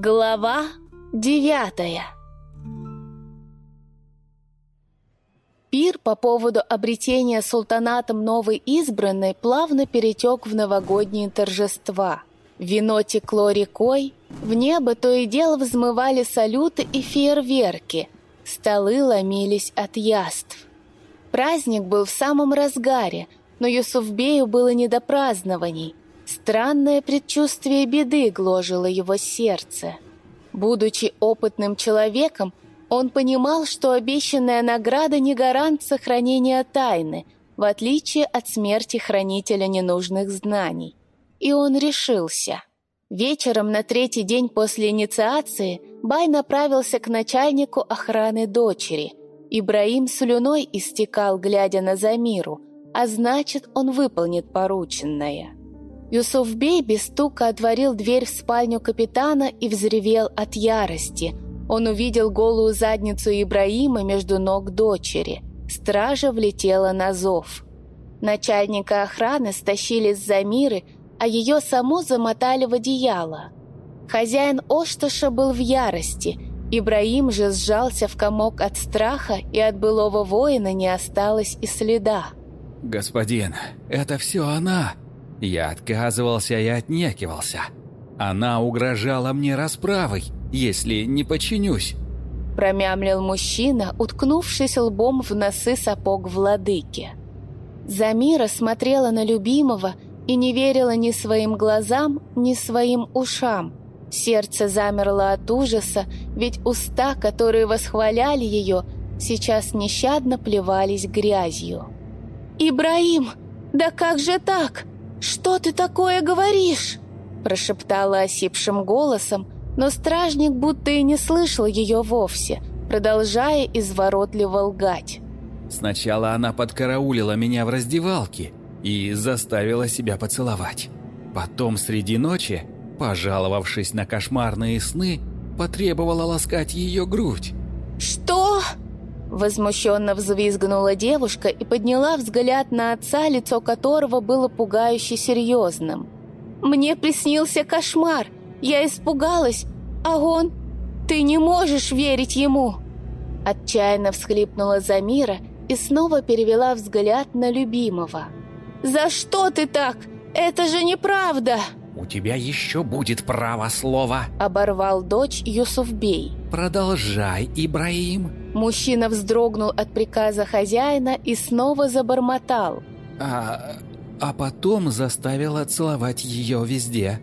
Глава девятая Пир по поводу обретения султанатом новой избранной плавно перетек в новогодние торжества. Вино текло рекой, в небо то и дело взмывали салюты и фейерверки, столы ломились от яств. Праздник был в самом разгаре, но Юсуфбею было не до празднований – Странное предчувствие беды гложило его сердце. Будучи опытным человеком, он понимал, что обещанная награда не гарант сохранения тайны, в отличие от смерти хранителя ненужных знаний. И он решился. Вечером на третий день после инициации Бай направился к начальнику охраны дочери. Ибраим слюной истекал, глядя на Замиру, а значит, он выполнит порученное. Юсуфбей без стука отворил дверь в спальню капитана и взревел от ярости. Он увидел голую задницу Ибраима между ног дочери. Стража влетела на зов. Начальника охраны стащили с Замиры, а ее саму замотали в одеяло. Хозяин Ошташа был в ярости. Ибраим же сжался в комок от страха, и от былого воина не осталось и следа. «Господин, это все она!» Я отказывался и отнекивался. Она угрожала мне расправой, если не подчинюсь. Промямлил мужчина, уткнувшись лбом в носы сапог владыки. Замира смотрела на любимого и не верила ни своим глазам, ни своим ушам. Сердце замерло от ужаса, ведь уста, которые восхваляли ее, сейчас нещадно плевались грязью. «Ибраим, да как же так?» «Что ты такое говоришь?» Прошептала осипшим голосом, но стражник будто и не слышал ее вовсе, продолжая изворотливо лгать. «Сначала она подкараулила меня в раздевалке и заставила себя поцеловать. Потом среди ночи, пожаловавшись на кошмарные сны, потребовала ласкать ее грудь». Возмущенно взвизгнула девушка и подняла взгляд на отца, лицо которого было пугающе серьезным. «Мне приснился кошмар. Я испугалась. А он? Ты не можешь верить ему!» Отчаянно всхлипнула Замира и снова перевела взгляд на любимого. «За что ты так? Это же неправда!» «У тебя еще будет право слова!» Оборвал дочь Юсуфбей. «Продолжай, Ибраим!» Мужчина вздрогнул от приказа хозяина и снова забормотал. «А, а потом заставила целовать ее везде.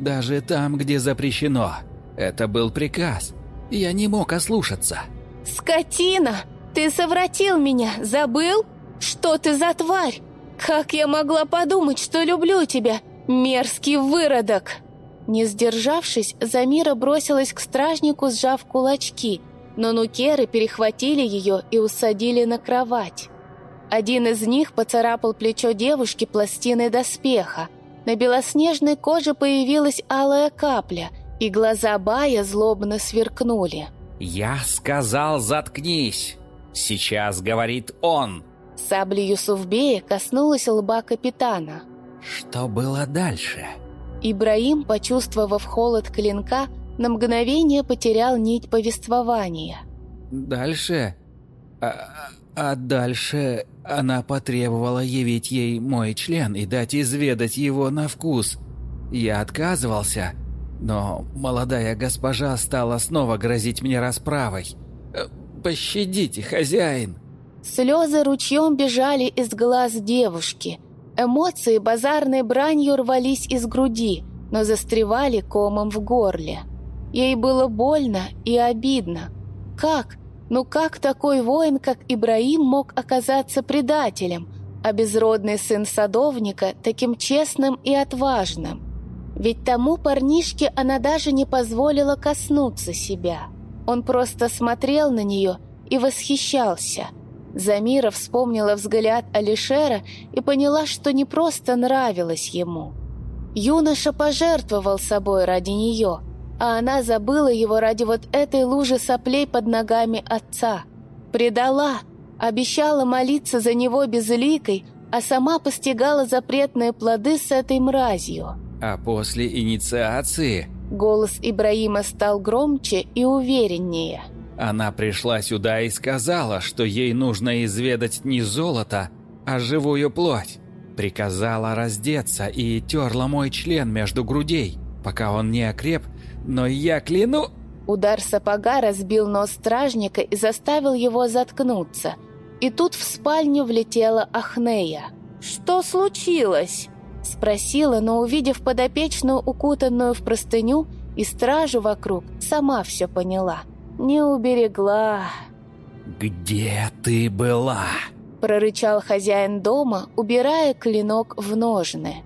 Даже там, где запрещено. Это был приказ. Я не мог ослушаться». «Скотина! Ты совратил меня, забыл? Что ты за тварь? Как я могла подумать, что люблю тебя, мерзкий выродок!» Не сдержавшись, Замира бросилась к стражнику, сжав кулачки – но нукеры перехватили ее и усадили на кровать. Один из них поцарапал плечо девушки пластиной доспеха. На белоснежной коже появилась алая капля, и глаза Бая злобно сверкнули. «Я сказал, заткнись! Сейчас говорит он!» Сабли Юсуфбея коснулась лба капитана. «Что было дальше?» Ибраим, почувствовав холод клинка, на мгновение потерял нить повествования. «Дальше? А, а дальше она потребовала явить ей мой член и дать изведать его на вкус. Я отказывался, но молодая госпожа стала снова грозить мне расправой. Э, «Пощадите, хозяин!» Слезы ручьем бежали из глаз девушки. Эмоции базарной бранью рвались из груди, но застревали комом в горле. Ей было больно и обидно. Как? Ну как такой воин, как Ибраим, мог оказаться предателем, а безродный сын садовника таким честным и отважным? Ведь тому парнишке она даже не позволила коснуться себя. Он просто смотрел на нее и восхищался. Замира вспомнила взгляд Алишера и поняла, что не просто нравилось ему. Юноша пожертвовал собой ради нее – а она забыла его ради вот этой лужи соплей под ногами отца. Предала, обещала молиться за него безликой, а сама постигала запретные плоды с этой мразью. А после инициации Голос Ибраима стал громче и увереннее. Она пришла сюда и сказала, что ей нужно изведать не золото, а живую плоть. Приказала раздеться и терла мой член между грудей, пока он не окреп, но я кляну... Удар сапога разбил нос стражника и заставил его заткнуться. И тут в спальню влетела Ахнея. «Что случилось?» Спросила, но увидев подопечную, укутанную в простыню, и стражу вокруг, сама все поняла. Не уберегла. «Где ты была?» Прорычал хозяин дома, убирая клинок в ножны.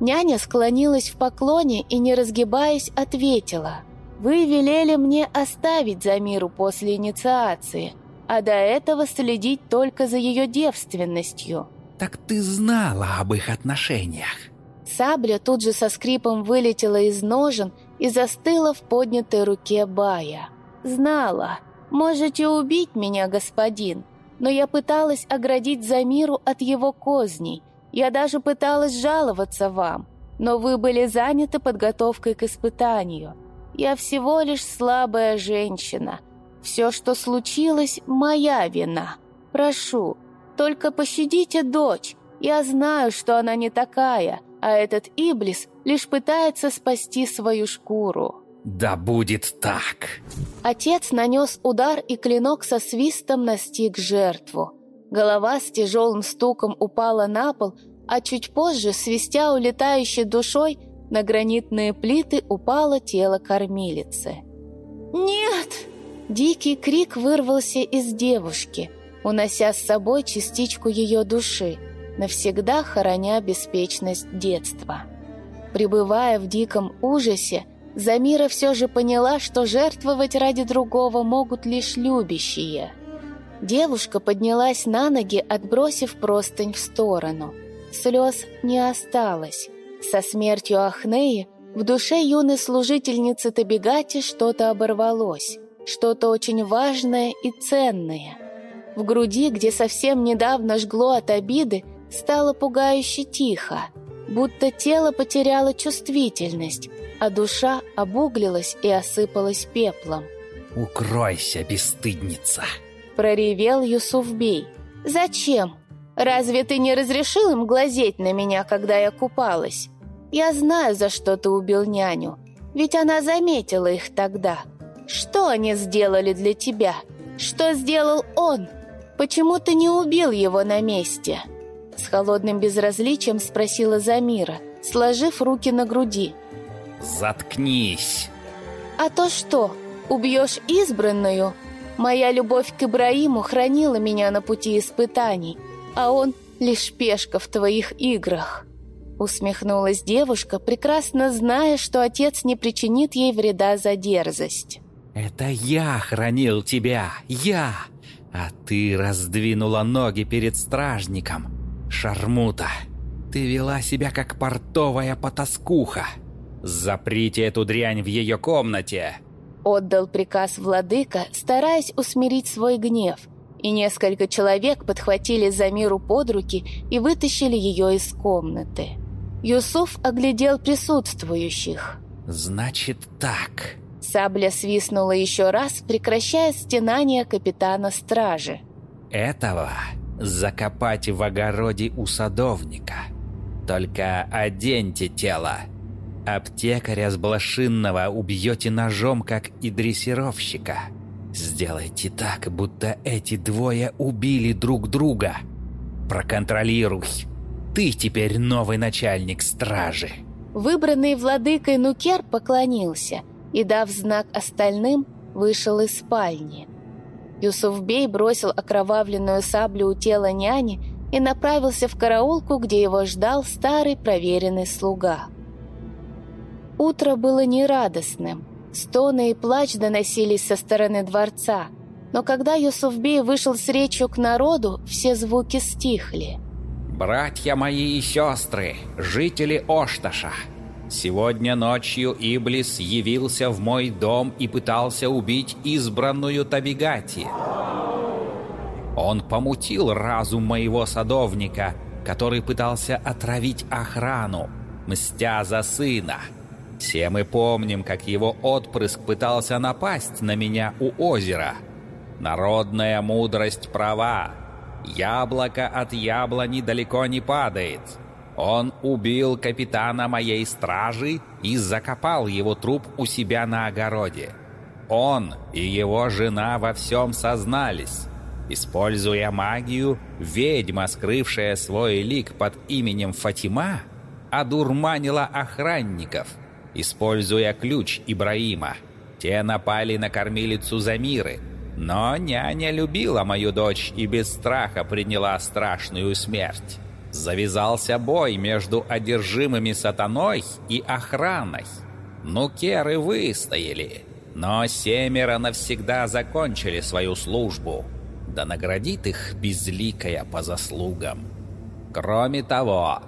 Няня склонилась в поклоне и, не разгибаясь, ответила. «Вы велели мне оставить Замиру после инициации, а до этого следить только за ее девственностью». «Так ты знала об их отношениях?» Сабля тут же со скрипом вылетела из ножен и застыла в поднятой руке Бая. «Знала. Можете убить меня, господин, но я пыталась оградить Замиру от его козней. Я даже пыталась жаловаться вам, но вы были заняты подготовкой к испытанию. Я всего лишь слабая женщина. Все, что случилось, моя вина. Прошу, только пощадите дочь. Я знаю, что она не такая, а этот Иблис лишь пытается спасти свою шкуру». «Да будет так!» Отец нанес удар, и клинок со свистом настиг жертву. Голова с тяжелым стуком упала на пол, а чуть позже, свистя улетающей душой, на гранитные плиты упало тело кормилицы. «Нет!» Дикий крик вырвался из девушки – унося с собой частичку ее души, навсегда хороня беспечность детства. Пребывая в диком ужасе, Замира все же поняла, что жертвовать ради другого могут лишь любящие. Девушка поднялась на ноги, отбросив простынь в сторону. Слез не осталось. Со смертью Ахнеи в душе юной служительницы Табигати что-то оборвалось, что-то очень важное и ценное. В груди, где совсем недавно жгло от обиды, стало пугающе тихо, будто тело потеряло чувствительность, а душа обуглилась и осыпалась пеплом. «Укройся, бесстыдница!» – проревел Юсуфбей. «Зачем? Разве ты не разрешил им глазеть на меня, когда я купалась? Я знаю, за что ты убил няню, ведь она заметила их тогда. Что они сделали для тебя? Что сделал он?» «Почему ты не убил его на месте?» С холодным безразличием спросила Замира, сложив руки на груди. «Заткнись!» «А то что, убьешь избранную? Моя любовь к Ибраиму хранила меня на пути испытаний, а он лишь пешка в твоих играх». Усмехнулась девушка, прекрасно зная, что отец не причинит ей вреда за дерзость. «Это я хранил тебя, я! А ты раздвинула ноги перед стражником. Шармута, ты вела себя как портовая потаскуха. Заприте эту дрянь в ее комнате. Отдал приказ владыка, стараясь усмирить свой гнев, и несколько человек подхватили Замиру под руки и вытащили ее из комнаты. Юсуф оглядел присутствующих. «Значит так», Сабля свистнула еще раз, прекращая стенание капитана стражи. «Этого закопать в огороде у садовника. Только оденьте тело. Аптекаря с Блошинного убьете ножом, как и дрессировщика. Сделайте так, будто эти двое убили друг друга. Проконтролируй. Ты теперь новый начальник стражи». Выбранный владыкой Нукер поклонился – и, дав знак остальным, вышел из спальни. Юсуфбей бросил окровавленную саблю у тела няни и направился в караулку, где его ждал старый проверенный слуга. Утро было нерадостным. Стоны и плач доносились со стороны дворца, но когда Юсуфбей вышел с речью к народу, все звуки стихли. «Братья мои и сестры, жители Ошташа!» Сегодня ночью Иблис явился в мой дом и пытался убить избранную Табигати. Он помутил разум моего садовника, который пытался отравить охрану, мстя за сына. Все мы помним, как его отпрыск пытался напасть на меня у озера. Народная мудрость права. Яблоко от яблони далеко не падает. Он убил капитана моей стражи и закопал его труп у себя на огороде. Он и его жена во всем сознались. Используя магию, ведьма, скрывшая свой лик под именем Фатима, одурманила охранников, используя ключ Ибраима. Те напали на кормилицу Замиры, но няня любила мою дочь и без страха приняла страшную смерть. Завязался бой между одержимыми сатаной и охраной. Нукеры выстояли, но семеро навсегда закончили свою службу. Да наградит их безликая по заслугам. Кроме того,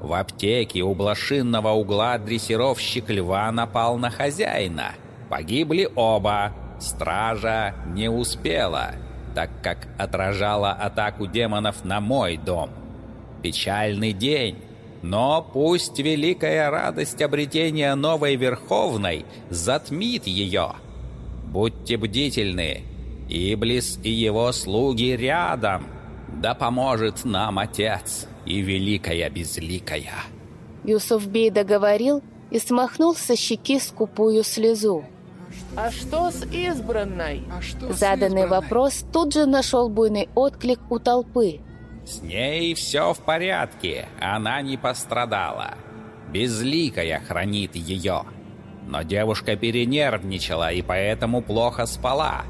в аптеке у блошинного угла дрессировщик льва напал на хозяина. Погибли оба. Стража не успела, так как отражала атаку демонов на мой дом. Печальный день, но пусть великая радость обретения новой Верховной затмит ее. Будьте бдительны, Иблис и его слуги рядом. Да поможет нам Отец и Великая Безликая. Юсуфбей договорил и смахнул со щеки скупую слезу. А что с избранной? А Заданный вопрос тут же нашел буйный отклик у толпы. С ней все в порядке, она не пострадала. Безликая хранит ее. Но девушка перенервничала и поэтому плохо спала.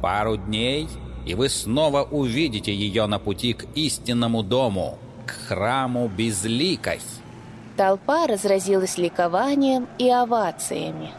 Пару дней, и вы снова увидите ее на пути к истинному дому, к храму Безликой. Толпа разразилась ликованием и овациями.